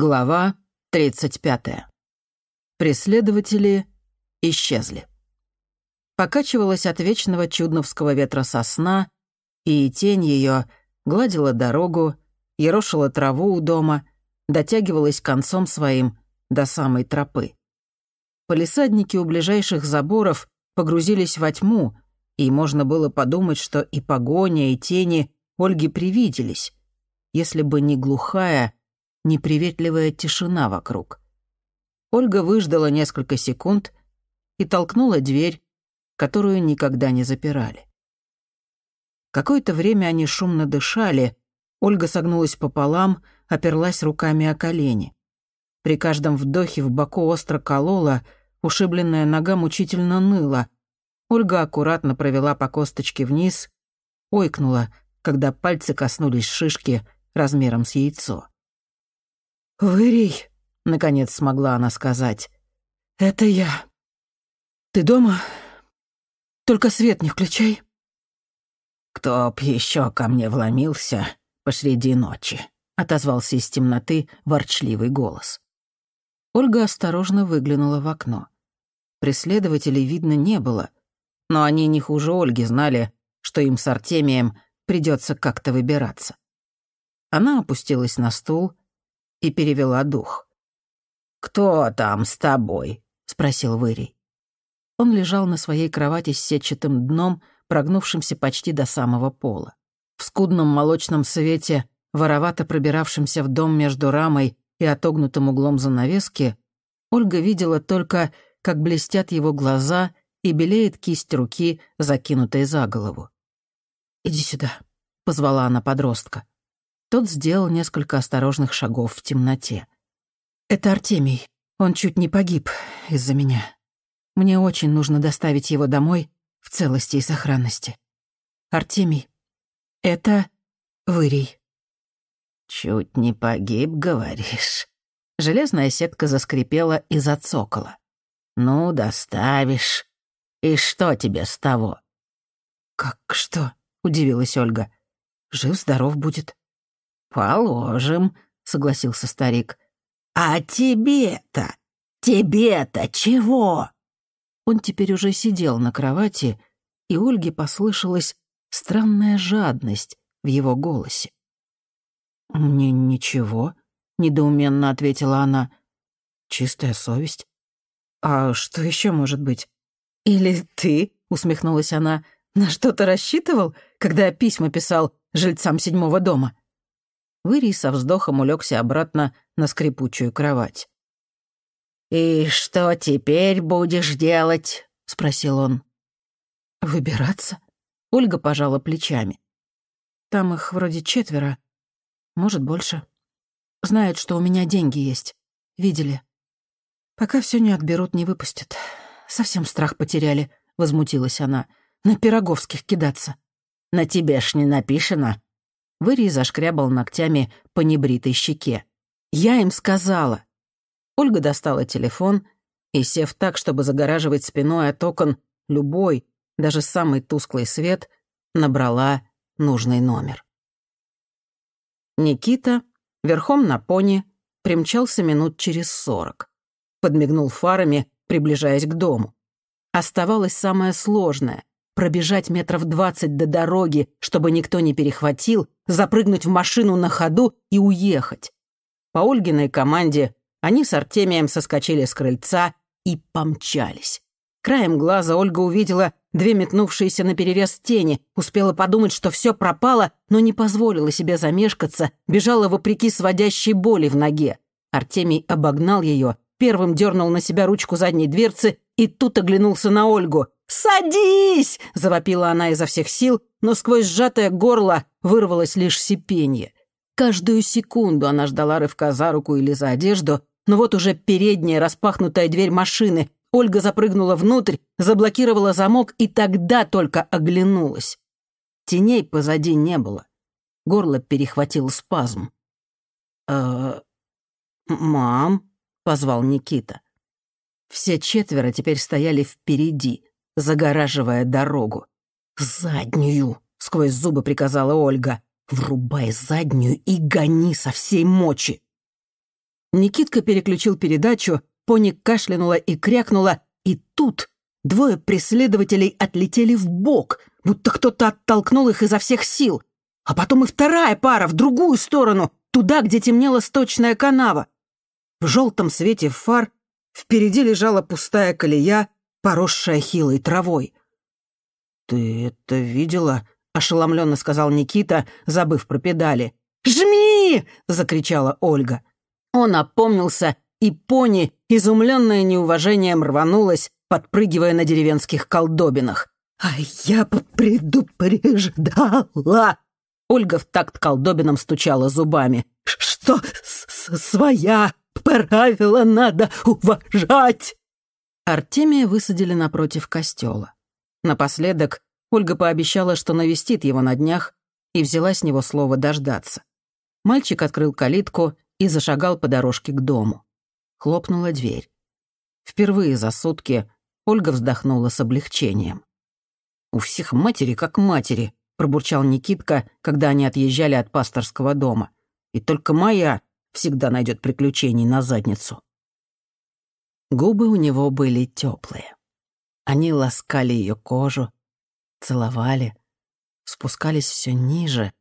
Глава 35. Преследователи исчезли. Покачивалась от вечного чудновского ветра сосна, и тень ее гладила дорогу, ерошила траву у дома, дотягивалась концом своим до самой тропы. Полисадники у ближайших заборов погрузились во тьму, и можно было подумать, что и погоня, и тени Ольге привиделись, если бы не глухая, неприветливая тишина вокруг. Ольга выждала несколько секунд и толкнула дверь, которую никогда не запирали. Какое-то время они шумно дышали, Ольга согнулась пополам, оперлась руками о колени. При каждом вдохе в боку остро колола, ушибленная нога мучительно ныла. Ольга аккуратно провела по косточке вниз, ойкнула, когда пальцы коснулись шишки размером с яйцо. «Вырий», — наконец смогла она сказать. «Это я. Ты дома? Только свет не включай». «Кто б еще ко мне вломился посреди ночи?» — отозвался из темноты ворчливый голос. Ольга осторожно выглянула в окно. Преследователей видно не было, но они не хуже Ольги знали, что им с Артемием придется как-то выбираться. Она опустилась на стул и перевела дух. «Кто там с тобой?» — спросил Вырий. Он лежал на своей кровати с сетчатым дном, прогнувшимся почти до самого пола. В скудном молочном свете, воровато пробиравшемся в дом между рамой и отогнутым углом занавески, Ольга видела только, как блестят его глаза и белеет кисть руки, закинутой за голову. «Иди сюда», — позвала она подростка. Тот сделал несколько осторожных шагов в темноте. «Это Артемий. Он чуть не погиб из-за меня. Мне очень нужно доставить его домой в целости и сохранности. Артемий, это Вырий». «Чуть не погиб, говоришь?» Железная сетка заскрипела и зацокала. «Ну, доставишь. И что тебе с того?» «Как что?» — удивилась Ольга. «Жив-здоров будет». «Положим», — согласился старик. «А тебе-то? Тебе-то чего?» Он теперь уже сидел на кровати, и Ольге послышалась странная жадность в его голосе. «Мне ничего», — недоуменно ответила она. «Чистая совесть. А что еще может быть?» «Или ты?» — усмехнулась она. «На что-то рассчитывал, когда письма писал жильцам седьмого дома?» Вырий со вздохом улегся обратно на скрипучую кровать. «И что теперь будешь делать?» — спросил он. «Выбираться?» — Ольга пожала плечами. «Там их вроде четверо, может, больше. Знают, что у меня деньги есть. Видели. Пока все не отберут, не выпустят. Совсем страх потеряли», — возмутилась она. «На пироговских кидаться». «На тебе ж не напишено», Вырий зашкрябал ногтями по небритой щеке. «Я им сказала!» Ольга достала телефон и, сев так, чтобы загораживать спиной от окон любой, даже самый тусклый свет, набрала нужный номер. Никита, верхом на пони, примчался минут через сорок. Подмигнул фарами, приближаясь к дому. Оставалось самое сложное пробежать метров двадцать до дороги, чтобы никто не перехватил, запрыгнуть в машину на ходу и уехать. По Ольгиной команде они с Артемием соскочили с крыльца и помчались. Краем глаза Ольга увидела две метнувшиеся на перерез тени, успела подумать, что все пропало, но не позволила себе замешкаться, бежала вопреки сводящей боли в ноге. Артемий обогнал ее, первым дернул на себя ручку задней дверцы и тут оглянулся на Ольгу. «Садись!» — завопила она изо всех сил, но сквозь сжатое горло вырвалось лишь сипенье. Каждую секунду она ждала рывка за руку или за одежду, но вот уже передняя распахнутая дверь машины. Ольга запрыгнула внутрь, заблокировала замок и тогда только оглянулась. Теней позади не было. Горло перехватил спазм. «Э, «Мам», — позвал Никита. Все четверо теперь стояли впереди, загораживая дорогу. «Заднюю!» — сквозь зубы приказала Ольга. «Врубай заднюю и гони со всей мочи!» Никитка переключил передачу, пони кашлянула и крякнула, и тут двое преследователей отлетели в бок, будто кто-то оттолкнул их изо всех сил. А потом и вторая пара в другую сторону, туда, где темнела сточная канава. В желтом свете фар впереди лежала пустая колея, поросшая хилой травой. «Ты это видела?» — ошеломленно сказал Никита, забыв про педали. «Жми!» — закричала Ольга. Он опомнился, и пони, изумленная неуважением, рванулась, подпрыгивая на деревенских колдобинах. «А я предупреждала!» Ольга в такт колдобинам стучала зубами. «Что своя правила надо уважать!» Артемия высадили напротив костела. Напоследок Ольга пообещала, что навестит его на днях, и взяла с него слово дождаться. Мальчик открыл калитку и зашагал по дорожке к дому. Хлопнула дверь. Впервые за сутки Ольга вздохнула с облегчением. «У всех матери как матери», — пробурчал Никитка, когда они отъезжали от пасторского дома. «И только моя всегда найдет приключений на задницу». Губы у него были теплые. Они ласкали ее кожу, целовали, спускались все ниже,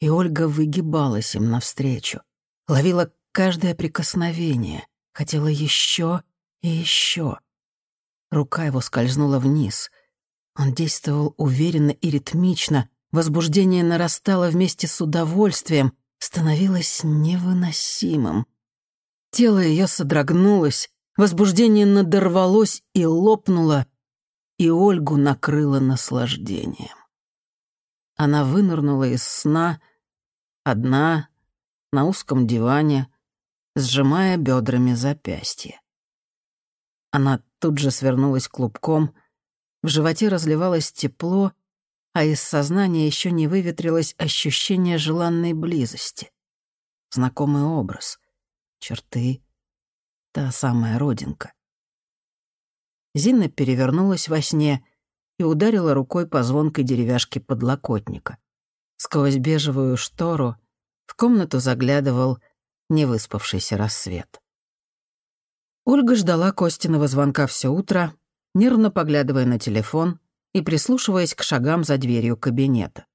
и Ольга выгибалась им навстречу, ловила каждое прикосновение, хотела еще и еще. Рука его скользнула вниз. Он действовал уверенно и ритмично, возбуждение нарастало вместе с удовольствием, становилось невыносимым. Тело ее содрогнулось, возбуждение надорвалось и лопнуло, и Ольгу накрыло наслаждением. Она вынырнула из сна, одна, на узком диване, сжимая бедрами запястье. Она тут же свернулась клубком, в животе разливалось тепло, а из сознания еще не выветрилось ощущение желанной близости. Знакомый образ, черты, та самая родинка. Зина перевернулась во сне и ударила рукой по звонкой деревяшке подлокотника. Сквозь бежевую штору в комнату заглядывал невыспавшийся рассвет. Ольга ждала Костиного звонка все утро, нервно поглядывая на телефон и прислушиваясь к шагам за дверью кабинета.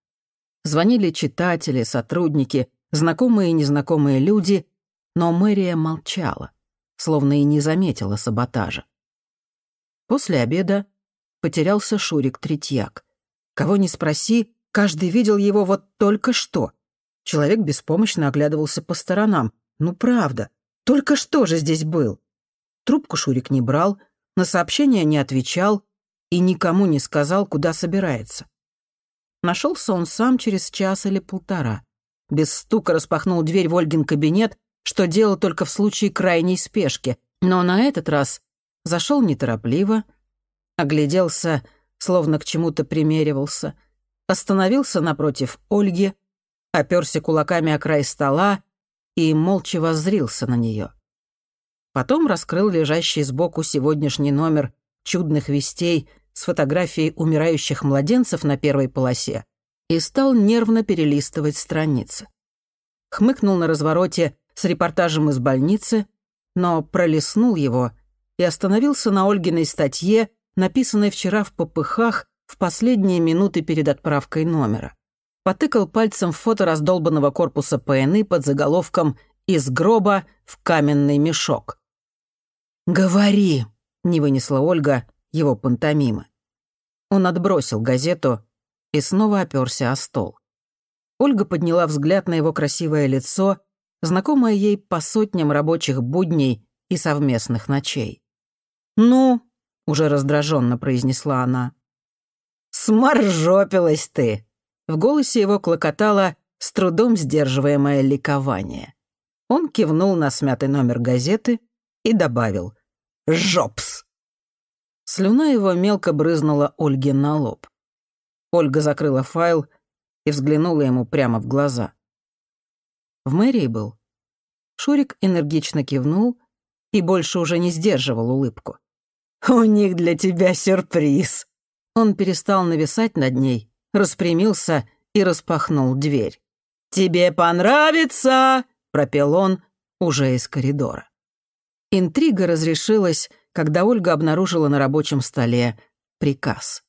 Звонили читатели, сотрудники, знакомые и незнакомые люди, но мэрия молчала, словно и не заметила саботажа. После обеда потерялся Шурик Третьяк. Кого ни спроси, каждый видел его вот только что. Человек беспомощно оглядывался по сторонам. Ну правда, только что же здесь был? Трубку Шурик не брал, на сообщения не отвечал и никому не сказал, куда собирается. Нашелся он сам через час или полтора. Без стука распахнул дверь в Ольгин кабинет, что делал только в случае крайней спешки, но на этот раз зашел неторопливо, огляделся, словно к чему-то примеривался, остановился напротив Ольги, оперся кулаками о край стола и молча воззрился на нее. Потом раскрыл лежащий сбоку сегодняшний номер «Чудных вестей» с фотографией умирающих младенцев на первой полосе и стал нервно перелистывать страницы. Хмыкнул на развороте с репортажем из больницы, но пролистнул его и остановился на Ольгиной статье, написанной вчера в попыхах в последние минуты перед отправкой номера. Потыкал пальцем в фото раздолбанного корпуса ПНИ под заголовком «Из гроба в каменный мешок». «Говори!» — не вынесла Ольга его пантомимы. Он отбросил газету и снова оперся о стол. Ольга подняла взгляд на его красивое лицо, знакомое ей по сотням рабочих будней и совместных ночей. «Ну?» — уже раздраженно произнесла она. «Сморжопилась ты!» В голосе его клокотало с трудом сдерживаемое ликование. Он кивнул на смятый номер газеты и добавил «Жопс!». Слюна его мелко брызнула Ольге на лоб. Ольга закрыла файл и взглянула ему прямо в глаза. В мэрии был. Шурик энергично кивнул и больше уже не сдерживал улыбку. «У них для тебя сюрприз». Он перестал нависать над ней, распрямился и распахнул дверь. «Тебе понравится!» — пропел он, уже из коридора. Интрига разрешилась, когда Ольга обнаружила на рабочем столе приказ.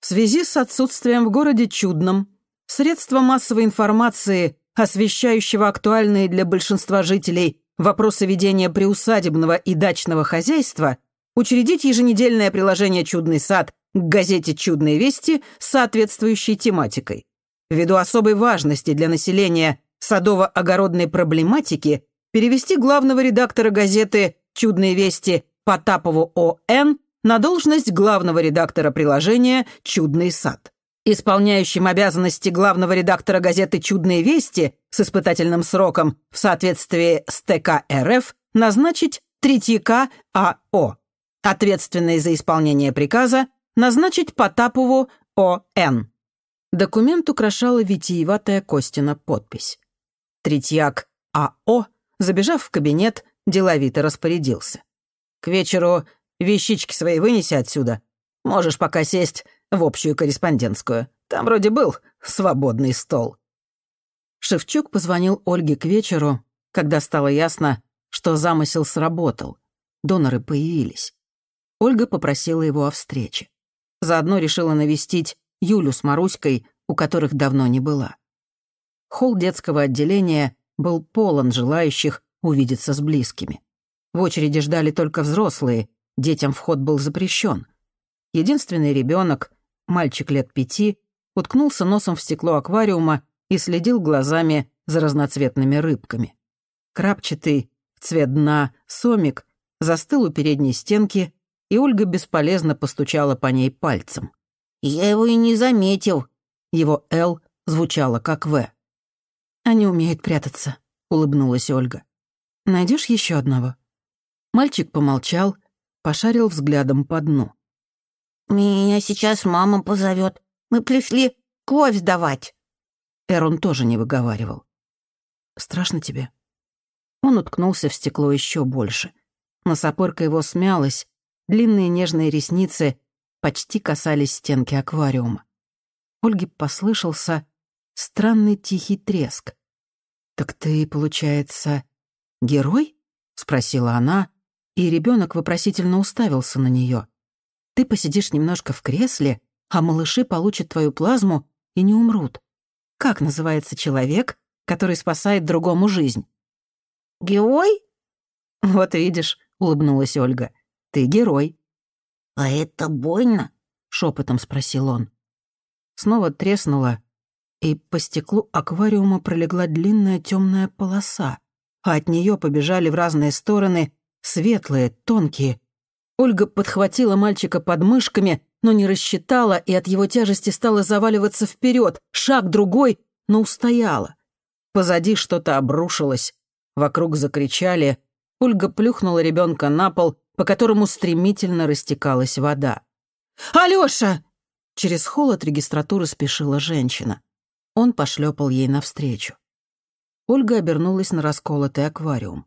В связи с отсутствием в городе Чудном средства массовой информации, освещающего актуальные для большинства жителей вопросы ведения приусадебного и дачного хозяйства, учредить еженедельное приложение «Чудный сад» к газете «Чудные вести» с соответствующей тематикой. Ввиду особой важности для населения садово-огородной проблематики перевести главного редактора газеты «Чудные вести» Потапову О.Н. на должность главного редактора приложения «Чудный сад». Исполняющим обязанности главного редактора газеты «Чудные вести» с испытательным сроком в соответствии с ТК РФ назначить Третьяка А.О. Ответственный за исполнение приказа назначить Потапову О.Н. Документ украшала витиеватая Костина подпись. Третьяк А.О., забежав в кабинет, деловито распорядился. «К вечеру вещички свои вынеси отсюда. Можешь пока сесть в общую корреспондентскую. Там вроде был свободный стол». Шевчук позвонил Ольге к вечеру, когда стало ясно, что замысел сработал. Доноры появились. Ольга попросила его о встрече. Заодно решила навестить Юлю с Маруськой, у которых давно не была. Холл детского отделения был полон желающих увидеться с близкими. В очереди ждали только взрослые, детям вход был запрещен. Единственный ребенок, мальчик лет пяти, уткнулся носом в стекло аквариума и следил глазами за разноцветными рыбками. Крапчатый, цвет дна, сомик застыл у передней стенки, и Ольга бесполезно постучала по ней пальцем. «Я его и не заметил». Его «Л» звучало как «В». «Они умеют прятаться», — улыбнулась Ольга. Найдешь еще одного?» Мальчик помолчал, пошарил взглядом по дну. «Меня сейчас мама позовет. Мы пришли кровь сдавать». Эрон тоже не выговаривал. «Страшно тебе?» Он уткнулся в стекло еще больше. Носопырка его смялась, длинные нежные ресницы почти касались стенки аквариума. Ольге послышался странный тихий треск. «Так ты, получается, герой?» — спросила она, и ребенок вопросительно уставился на нее. «Ты посидишь немножко в кресле, а малыши получат твою плазму и не умрут. Как называется человек, который спасает другому жизнь?» «Герой?» «Вот видишь», — улыбнулась Ольга, — «ты герой». «А это больно?» — шепотом спросил он. Снова треснуло, и по стеклу аквариума пролегла длинная темная полоса, а от нее побежали в разные стороны светлые, тонкие. Ольга подхватила мальчика под мышками, но не рассчитала, и от его тяжести стала заваливаться вперед, шаг другой, но устояла. Позади что-то обрушилось, вокруг закричали. Ольга плюхнула ребенка на пол по которому стремительно растекалась вода. «Алёша!» Через холод от регистратуры спешила женщина. Он пошлепал ей навстречу. Ольга обернулась на расколотый аквариум.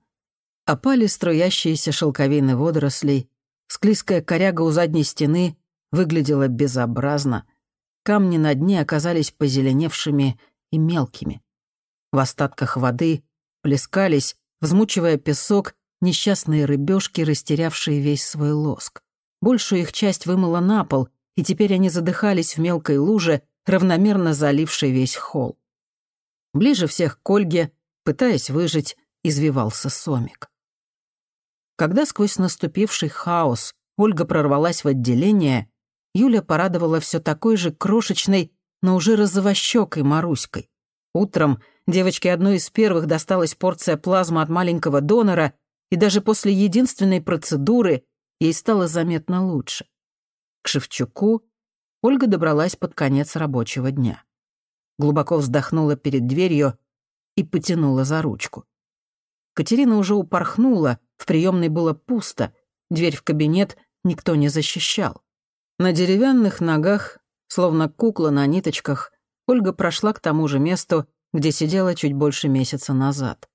Опали струящиеся шелковины водорослей, склизкая коряга у задней стены выглядела безобразно. Камни на дне оказались позеленевшими и мелкими. В остатках воды плескались, взмучивая песок, несчастные рыбешки, растерявшие весь свой лоск. Большую их часть вымыла на пол, и теперь они задыхались в мелкой луже, равномерно залившей весь холл. Ближе всех к Ольге, пытаясь выжить, извивался Сомик. Когда сквозь наступивший хаос Ольга прорвалась в отделение, Юля порадовала все такой же крошечной, но уже розовощекой Маруськой. Утром девочке одной из первых досталась порция плазмы от маленького донора, и даже после единственной процедуры ей стало заметно лучше. К Шевчуку Ольга добралась под конец рабочего дня. Глубоко вздохнула перед дверью и потянула за ручку. Катерина уже упорхнула, в приемной было пусто, дверь в кабинет никто не защищал. На деревянных ногах, словно кукла на ниточках, Ольга прошла к тому же месту, где сидела чуть больше месяца назад.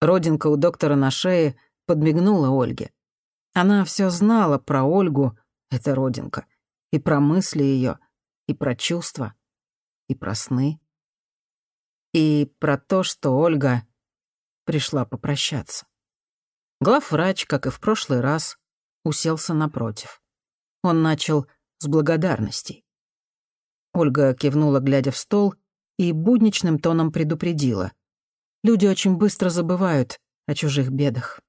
Родинка у доктора на шее подмигнула Ольге. Она все знала про Ольгу, эта родинка, и про мысли ее, и про чувства, и про сны, и про то, что Ольга пришла попрощаться. Главврач, как и в прошлый раз, уселся напротив. Он начал с благодарностей. Ольга кивнула, глядя в стол, и будничным тоном предупредила. «Люди очень быстро забывают о чужих бедах.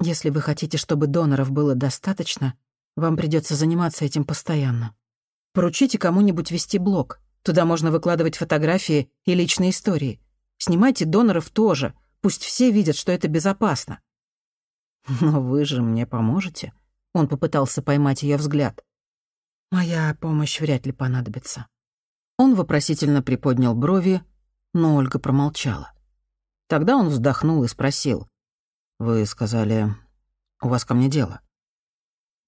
Если вы хотите, чтобы доноров было достаточно, вам придется заниматься этим постоянно. Поручите кому-нибудь вести блог. Туда можно выкладывать фотографии и личные истории. Снимайте доноров тоже. Пусть все видят, что это безопасно. Но вы же мне поможете. Он попытался поймать ее взгляд. Моя помощь вряд ли понадобится. Он вопросительно приподнял брови, но Ольга промолчала. Тогда он вздохнул и спросил. «Вы сказали, у вас ко мне дело?»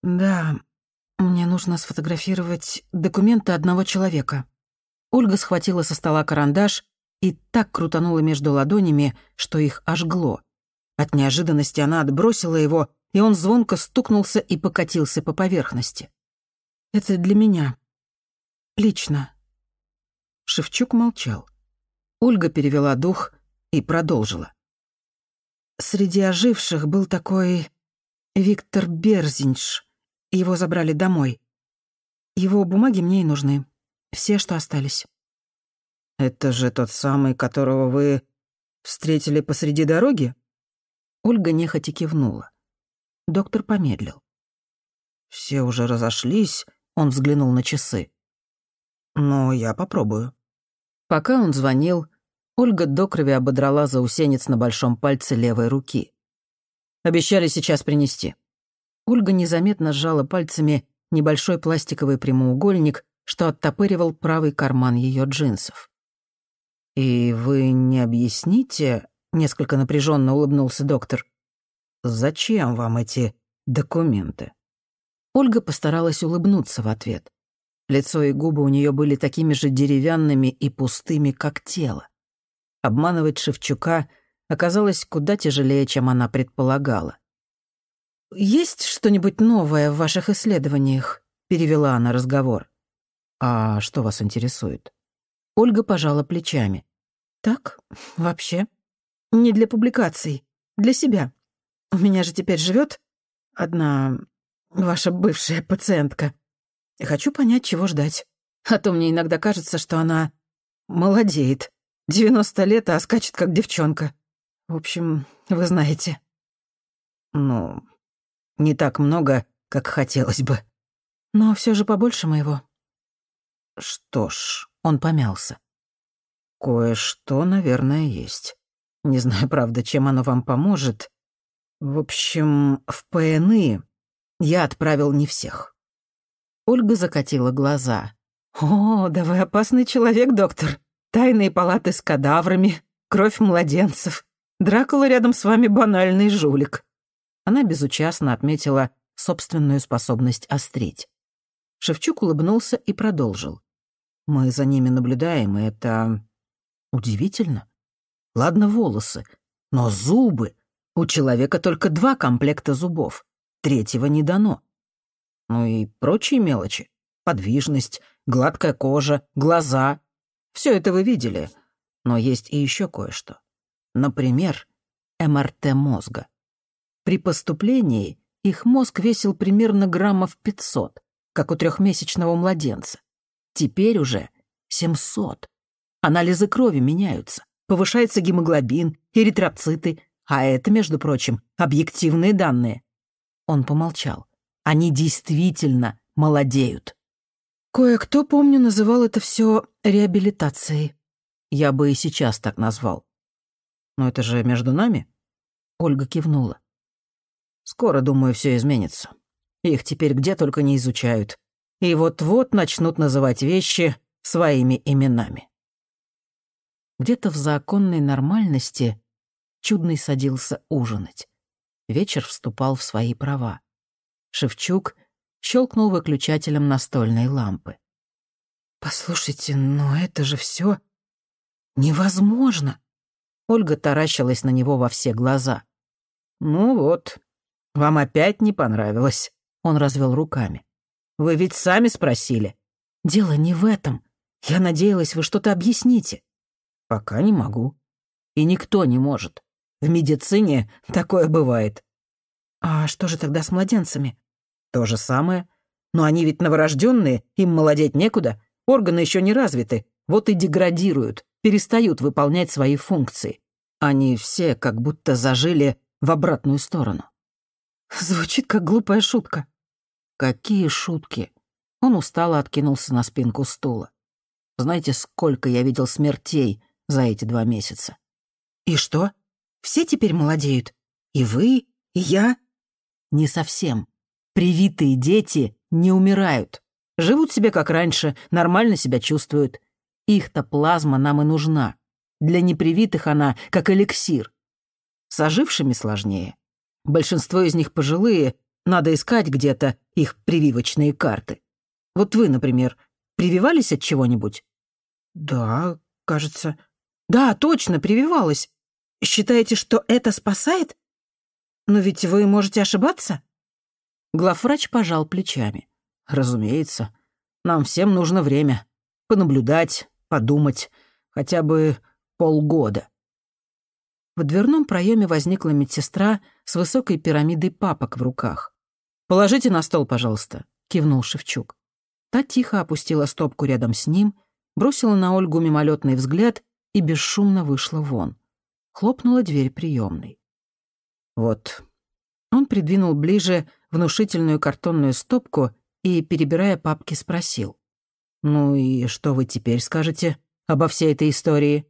«Да, мне нужно сфотографировать документы одного человека». Ольга схватила со стола карандаш и так крутанула между ладонями, что их ожгло. От неожиданности она отбросила его, и он звонко стукнулся и покатился по поверхности. «Это для меня. Лично». Шевчук молчал. Ольга перевела дух и продолжила. Среди оживших был такой Виктор Берзинш. Его забрали домой. Его бумаги мне и нужны. Все, что остались. «Это же тот самый, которого вы встретили посреди дороги?» Ольга нехотя кивнула. Доктор помедлил. «Все уже разошлись», — он взглянул на часы. «Но я попробую». Пока он звонил, Ольга до крови ободрала заусенец на большом пальце левой руки. «Обещали сейчас принести». Ольга незаметно сжала пальцами небольшой пластиковый прямоугольник, что оттопыривал правый карман ее джинсов. «И вы не объясните?» — несколько напряженно улыбнулся доктор. «Зачем вам эти документы?» Ольга постаралась улыбнуться в ответ. Лицо и губы у нее были такими же деревянными и пустыми, как тело. Обманывать Шевчука оказалось куда тяжелее, чем она предполагала. «Есть что-нибудь новое в ваших исследованиях?» — перевела она разговор. «А что вас интересует?» Ольга пожала плечами. Так, вообще. Не для публикаций, для себя. У меня же теперь живет одна ваша бывшая пациентка. И хочу понять, чего ждать. А то мне иногда кажется, что она молодеет. 90 лет, а скачет как девчонка. В общем, вы знаете. Ну, не так много, как хотелось бы. Но все же побольше моего. Что ж, он помялся. Кое-что, наверное, есть. Не знаю, правда, чем оно вам поможет. В общем, в ПНИ я отправил не всех. Ольга закатила глаза. «О, да вы опасный человек, доктор. Тайные палаты с кадаврами, кровь младенцев. Дракула рядом с вами банальный жулик». Она безучастно отметила собственную способность острить. Шевчук улыбнулся и продолжил. «Мы за ними наблюдаем, и это Удивительно. Ладно, волосы, но зубы. У человека только два комплекта зубов. Третьего не дано. Ну и прочие мелочи. Подвижность, гладкая кожа, глаза. Все это вы видели. Но есть и еще кое-что. Например, МРТ мозга. При поступлении их мозг весил примерно граммов 500, как у трехмесячного младенца. Теперь уже 700. Анализы крови меняются. Повышается гемоглобин, эритроциты. А это, между прочим, объективные данные. Он помолчал. Они действительно молодеют. Кое-кто, помню, называл это все реабилитацией. Я бы и сейчас так назвал. Но это же между нами? Ольга кивнула. Скоро, думаю, все изменится. Их теперь где только не изучают. И вот-вот начнут называть вещи своими именами. Где-то в законной нормальности Чудный садился ужинать. Вечер вступал в свои права. Шевчук щелкнул выключателем настольной лампы. «Послушайте, но это же все невозможно!» Ольга таращилась на него во все глаза. «Ну вот, вам опять не понравилось», — он развел руками. «Вы ведь сами спросили». «Дело не в этом. Я надеялась, вы что-то объясните». Пока не могу. И никто не может. В медицине такое бывает. А что же тогда с младенцами? То же самое. Но они ведь новорожденные, им молодеть некуда, органы еще не развиты, вот и деградируют, перестают выполнять свои функции. Они все как будто зажили в обратную сторону. Звучит как глупая шутка. Какие шутки? Он устало откинулся на спинку стула. Знаете, сколько я видел смертей за эти два месяца? И что? Все теперь молодеют? И вы, и я? Не совсем. Привитые дети не умирают. Живут себе как раньше, нормально себя чувствуют. Их-то плазма нам и нужна. Для непривитых она как эликсир. С ожившими сложнее. Большинство из них пожилые, надо искать где-то их прививочные карты. Вот вы, например, прививались от чего-нибудь? Да, кажется. Да, точно, прививалась. Считаете, что это спасает? Но ведь вы можете ошибаться. Главврач пожал плечами. Разумеется. Нам всем нужно время. Понаблюдать, подумать. Хотя бы полгода. В дверном проеме возникла медсестра с высокой пирамидой папок в руках. «Положите на стол, пожалуйста», — кивнул Шевчук. Та тихо опустила стопку рядом с ним, бросила на Ольгу мимолетный взгляд и бесшумно вышла вон. Хлопнула дверь приемной. «Вот». Он придвинул ближе внушительную картонную стопку и, перебирая папки, спросил. «Ну и что вы теперь скажете обо всей этой истории?»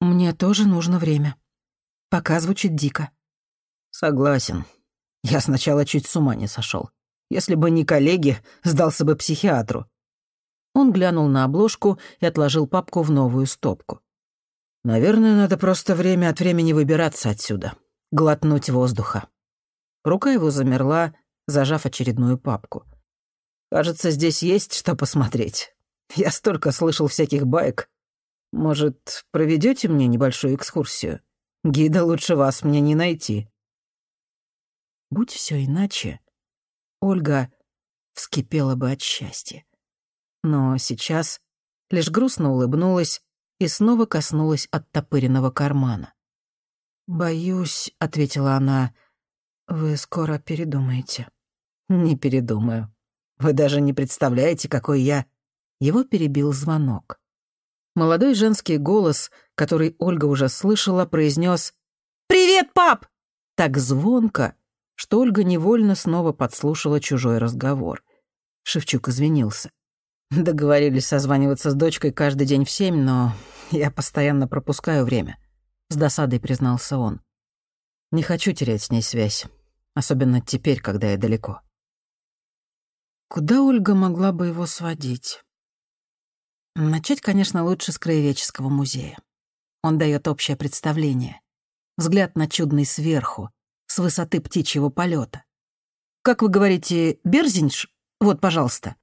«Мне тоже нужно время», Пока звучит дико. Согласен. Я сначала чуть с ума не сошел. Если бы не коллеги, сдался бы психиатру. Он глянул на обложку и отложил папку в новую стопку. Наверное, надо просто время от времени выбираться отсюда. Глотнуть воздуха. Рука его замерла, зажав очередную папку. Кажется, здесь есть что посмотреть. Я столько слышал всяких баек. Может, проведете мне небольшую экскурсию? Гида лучше вас мне не найти». Будь все иначе, Ольга вскипела бы от счастья. Но сейчас лишь грустно улыбнулась и снова коснулась оттопыренного кармана. «Боюсь», — ответила она, — «вы скоро передумаете». «Не передумаю. Вы даже не представляете, какой я...» Его перебил звонок. Молодой женский голос, который Ольга уже слышала, произнес «Привет, пап!» так звонко, что Ольга невольно снова подслушала чужой разговор. Шевчук извинился. Договорились созваниваться с дочкой каждый день в семь, но я постоянно пропускаю время. С досадой признался он. Не хочу терять с ней связь, особенно теперь, когда я далеко. Куда Ольга могла бы его сводить? Начать, конечно, лучше с краеведческого музея. Он дает общее представление. Взгляд на чудный сверху, с высоты птичьего полета. «Как вы говорите, Берзинш? Вот, пожалуйста».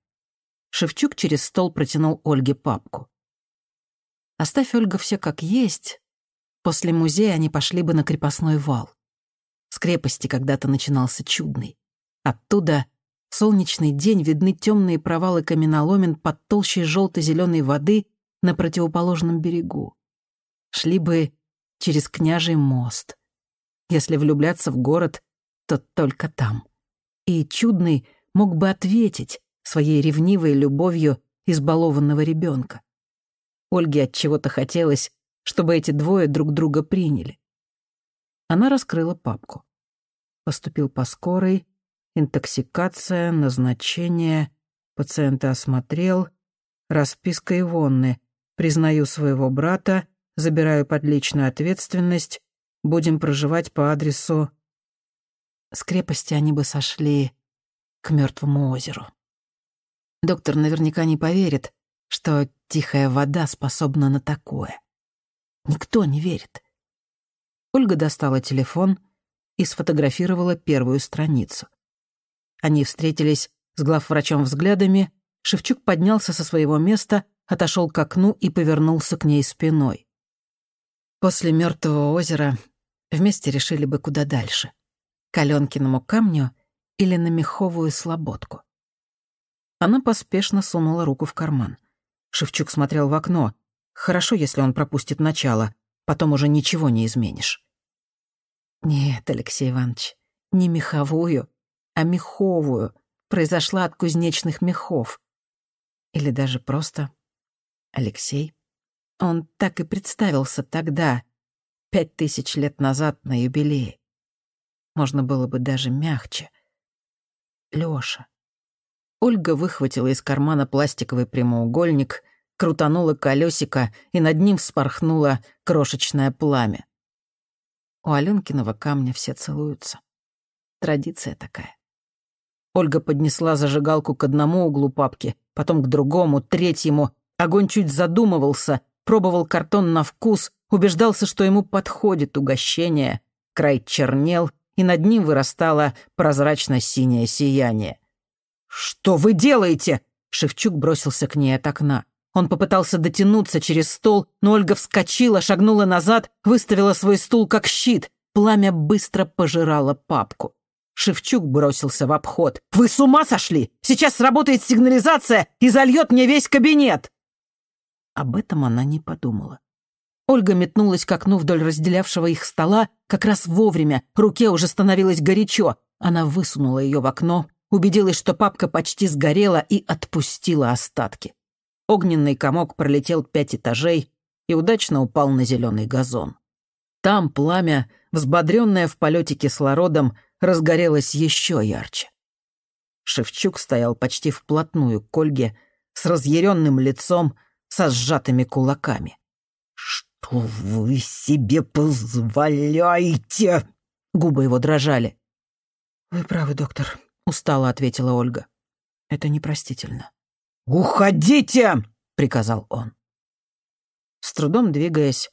Шевчук через стол протянул Ольге папку. Оставь Ольга все как есть. После музея они пошли бы на крепостной вал. С крепости когда-то начинался чудный. Оттуда солнечный день видны темные провалы каменоломен под толщей желто-зеленой воды на противоположном берегу. Шли бы через княжий мост. Если влюбляться в город, то только там. И чудный мог бы ответить своей ревнивой любовью избалованного ребенка. Ольге от чего-то хотелось, чтобы эти двое друг друга приняли. Она раскрыла папку. Поступил по скорой, интоксикация, назначение, пациента осмотрел, расписка Ивонны, признаю своего брата, забираю под личную ответственность, будем проживать по адресу... С крепости они бы сошли к мертвому озеру. Доктор наверняка не поверит, что тихая вода способна на такое. Никто не верит. Ольга достала телефон и сфотографировала первую страницу. Они встретились с главврачом взглядами, Шевчук поднялся со своего места, отошел к окну и повернулся к ней спиной. После мертвого озера вместе решили бы куда дальше. К Аленкиному камню или на меховую слободку. Она поспешно сунула руку в карман. Шевчук смотрел в окно. Хорошо, если он пропустит начало, потом уже ничего не изменишь. Нет, Алексей Иванович, не меховую, а меховую. Произошла от кузнечных мехов. Или даже просто Алексей. Он так и представился тогда, пять тысяч лет назад на юбилее. Можно было бы даже мягче. Лёша. Ольга выхватила из кармана пластиковый прямоугольник, крутанула колесико, и над ним вспорхнуло крошечное пламя. У Аленкиного камня все целуются. Традиция такая. Ольга поднесла зажигалку к одному углу папки, потом к другому, третьему. Огонь чуть задумывался, пробовал картон на вкус, убеждался, что ему подходит угощение. Край чернел, и над ним вырастало прозрачно-синее сияние. «Что вы делаете?» Шевчук бросился к ней от окна. Он попытался дотянуться через стол, но Ольга вскочила, шагнула назад, выставила свой стул как щит. Пламя быстро пожирало папку. Шевчук бросился в обход. «Вы с ума сошли? Сейчас сработает сигнализация и зальет мне весь кабинет!» Об этом она не подумала. Ольга метнулась к окну вдоль разделявшего их стола как раз вовремя. Руке уже становилось горячо. Она высунула ее в окно, убедилась, что папка почти сгорела и отпустила остатки. Огненный комок пролетел пять этажей и удачно упал на зеленый газон. Там пламя, взбодренное в полете кислородом, разгорелось еще ярче. Шевчук стоял почти вплотную к Ольге, с разъяренным лицом, со сжатыми кулаками. «Что вы себе позволяете?» Губы его дрожали. «Вы правы, доктор», — устало ответила Ольга. «Это непростительно». «Уходите!» — приказал он. С трудом двигаясь,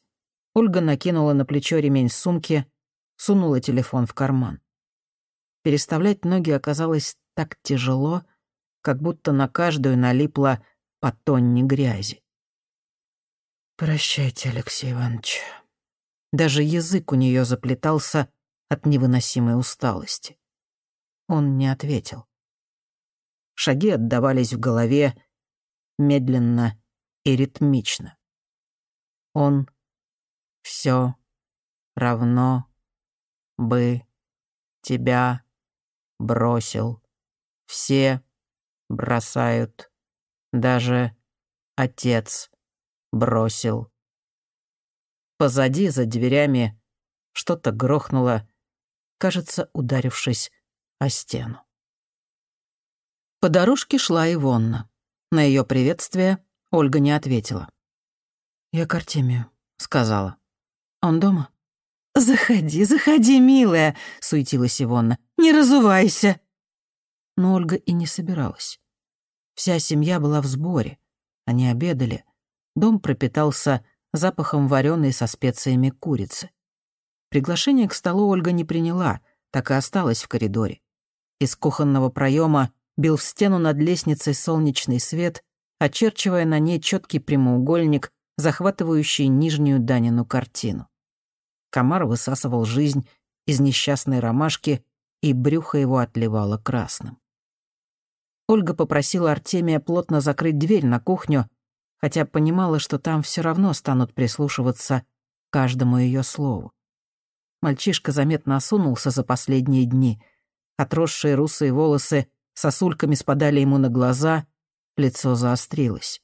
Ольга накинула на плечо ремень сумки, сунула телефон в карман. Переставлять ноги оказалось так тяжело, как будто на каждую налипло по тонне грязи. «Прощайте, Алексей Иванович». Даже язык у нее заплетался от невыносимой усталости. Он не ответил. Шаги отдавались в голове медленно и ритмично. Он все равно бы тебя бросил. Все бросают, даже отец бросил. Позади, за дверями, что-то грохнуло, кажется, ударившись о стену. По дорожке шла Ивонна. На ее приветствие Ольга не ответила. «Я к Артемию», — сказала. «Он дома?» «Заходи, заходи, милая», — суетилась Ивонна. «Не разувайся». Но Ольга и не собиралась. Вся семья была в сборе. Они обедали. Дом пропитался запахом вареной со специями курицы. Приглашение к столу Ольга не приняла, так и осталась в коридоре. Из кухонного проема бил в стену над лестницей солнечный свет, очерчивая на ней четкий прямоугольник, захватывающий нижнюю Данину картину. Комар высасывал жизнь из несчастной ромашки, и брюхо его отливало красным. Ольга попросила Артемия плотно закрыть дверь на кухню, хотя понимала, что там все равно станут прислушиваться каждому ее слову. Мальчишка заметно осунулся за последние дни — Отросшие русые волосы сосульками спадали ему на глаза, лицо заострилось.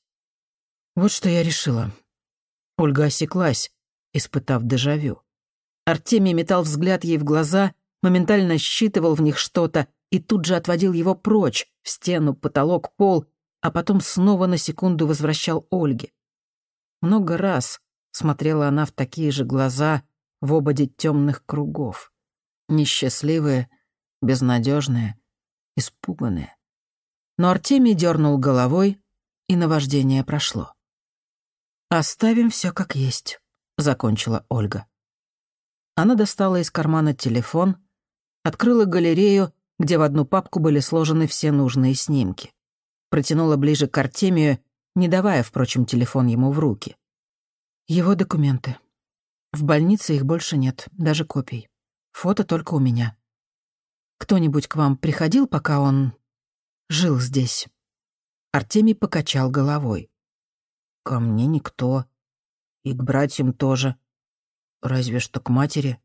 «Вот что я решила». Ольга осеклась, испытав дежавю. Артемий метал взгляд ей в глаза, моментально считывал в них что-то и тут же отводил его прочь, в стену, потолок, пол, а потом снова на секунду возвращал Ольге. Много раз смотрела она в такие же глаза в ободе темных кругов. Несчастливые, безнадежные, испуганные. Но Артемий дернул головой, и наваждение прошло. «Оставим все как есть», — закончила Ольга. Она достала из кармана телефон, открыла галерею, где в одну папку были сложены все нужные снимки. Протянула ближе к Артемию, не давая, впрочем, телефон ему в руки. Его документы. В больнице их больше нет, даже копий. Фото только у меня. Кто-нибудь к вам приходил, пока он жил здесь?» Артемий покачал головой. «Ко мне никто. И к братьям тоже. Разве что к матери.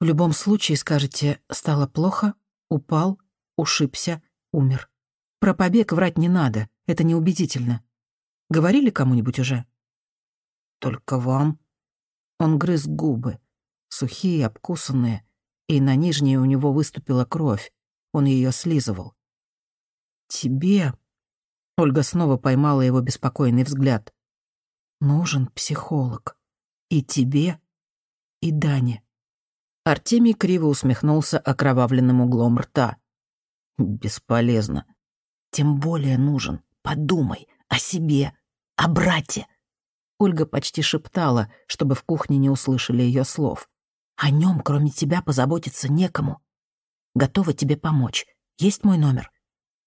В любом случае скажете «стало плохо», «упал», «ушибся», «умер». Про побег врать не надо, это неубедительно. Говорили кому-нибудь уже? Только вам. Он грыз губы, сухие, обкусанные, и на нижней у него выступила кровь. Он ее слизывал. «Тебе...» Ольга снова поймала его беспокойный взгляд. «Нужен психолог. И тебе, и Дане». Артемий криво усмехнулся окровавленным углом рта. «Бесполезно. Тем более нужен. Подумай о себе, о брате». Ольга почти шептала, чтобы в кухне не услышали ее слов. «О нем, кроме тебя, позаботиться некому. Готова тебе помочь. Есть мой номер?»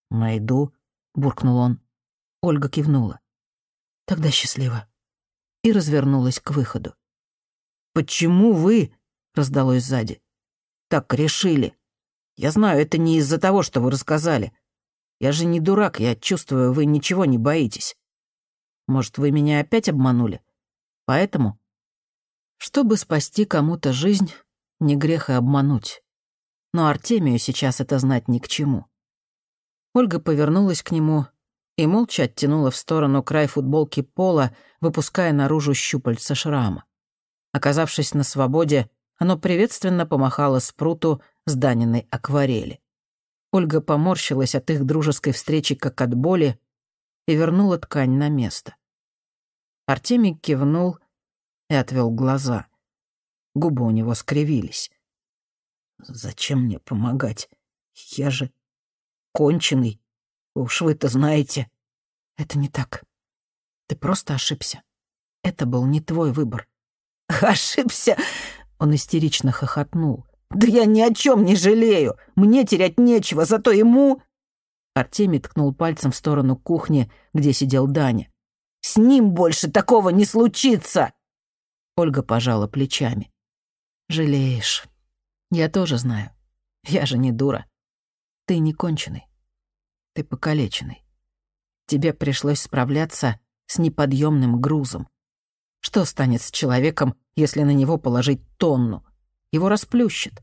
«Найду», — буркнул он. Ольга кивнула. «Тогда счастливо». И развернулась к выходу. «Почему вы раздалось сзади. «Так решили. Я знаю, это не из-за того, что вы рассказали. Я же не дурак, я чувствую, вы ничего не боитесь. Может, вы меня опять обманули? Поэтому...» Чтобы спасти кому-то жизнь, не грех и обмануть. Но Артемию сейчас это знать ни к чему. Ольга повернулась к нему и молча оттянула в сторону край футболки пола, выпуская наружу щупальца шрама. Оказавшись на свободе, оно приветственно помахало спруту с Даниной акварели. Ольга поморщилась от их дружеской встречи как от боли и вернула ткань на место. Артемий кивнул и отвел глаза. Губы у него скривились. «Зачем мне помогать? Я же конченый. Уж вы-то знаете». «Это не так. Ты просто ошибся. Это был не твой выбор». «Ошибся!» Он истерично хохотнул. «Да я ни о чем не жалею! Мне терять нечего, зато ему...» Артемий ткнул пальцем в сторону кухни, где сидел Даня. «С ним больше такого не случится!» Ольга пожала плечами. «Жалеешь. Я тоже знаю. Я же не дура. Ты не конченый. Ты покалеченный. Тебе пришлось справляться с неподъемным грузом. Что станет с человеком, если на него положить тонну? Его расплющит.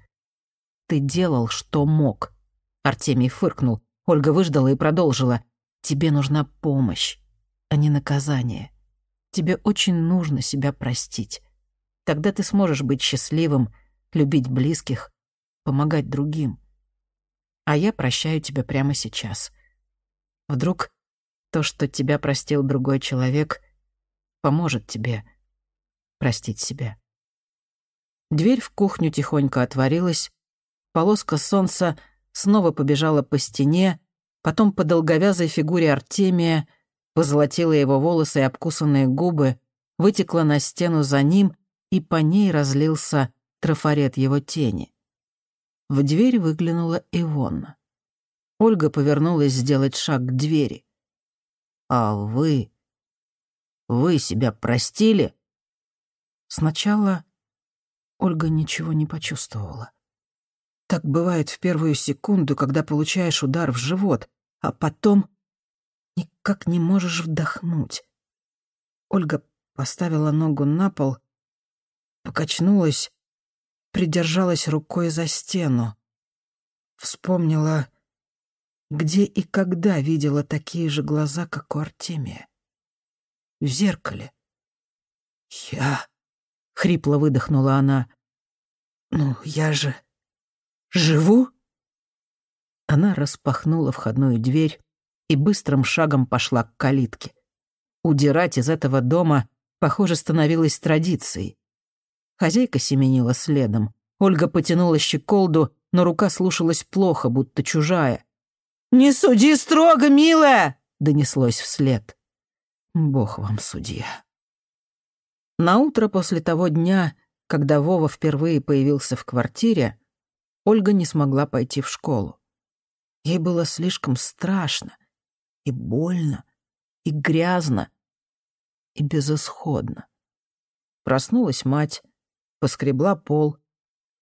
Ты делал, что мог. Артемий фыркнул. Ольга выждала и продолжила. Тебе нужна помощь, а не наказание. Тебе очень нужно себя простить. Тогда ты сможешь быть счастливым, любить близких, помогать другим. А я прощаю тебя прямо сейчас. Вдруг то, что тебя простил другой человек, поможет тебе простить себя. Дверь в кухню тихонько отворилась, полоска солнца снова побежала по стене, потом по долговязой фигуре Артемия, позолотила его волосы и обкусанные губы, вытекла на стену за ним, и по ней разлился трафарет его тени. В дверь выглянула Ивонна. Ольга повернулась сделать шаг к двери. «А вы...» Вы себя простили?» Сначала Ольга ничего не почувствовала. Так бывает в первую секунду, когда получаешь удар в живот, а потом никак не можешь вдохнуть. Ольга поставила ногу на пол, покачнулась, придержалась рукой за стену. Вспомнила, где и когда видела такие же глаза, как у Артемия в зеркале. «Я...» — хрипло выдохнула она. «Ну, я же... живу?» Она распахнула входную дверь и быстрым шагом пошла к калитке. Удирать из этого дома, похоже, становилось традицией. Хозяйка семенила следом. Ольга потянула щеколду, но рука слушалась плохо, будто чужая. «Не суди строго, милая!» — донеслось вслед. Бог вам судья. На утро после того дня, когда Вова впервые появился в квартире, Ольга не смогла пойти в школу. Ей было слишком страшно и больно, и грязно, и безысходно. Проснулась мать, поскребла пол.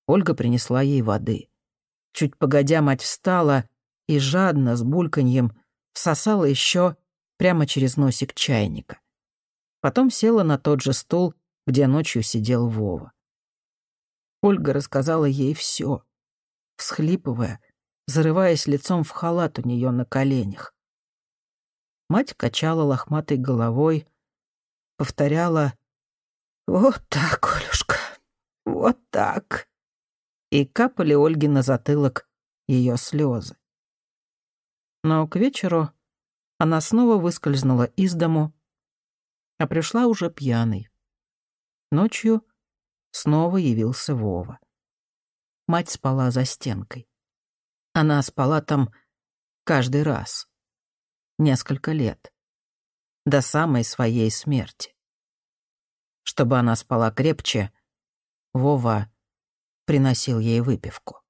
Ольга принесла ей воды. Чуть погодя, мать встала и жадно, с бульканьем, всосала еще прямо через носик чайника. Потом села на тот же стул, где ночью сидел Вова. Ольга рассказала ей все, всхлипывая, зарываясь лицом в халат у нее на коленях. Мать качала лохматой головой, повторяла «Вот так, вот так!» И капали Ольге на затылок ее слезы. Но к вечеру она снова выскользнула из дому, а пришла уже пьяной. Ночью снова явился Вова. Мать спала за стенкой. Она спала там каждый раз. Несколько лет. До самой своей смерти. Чтобы она спала крепче, Вова приносил ей выпивку.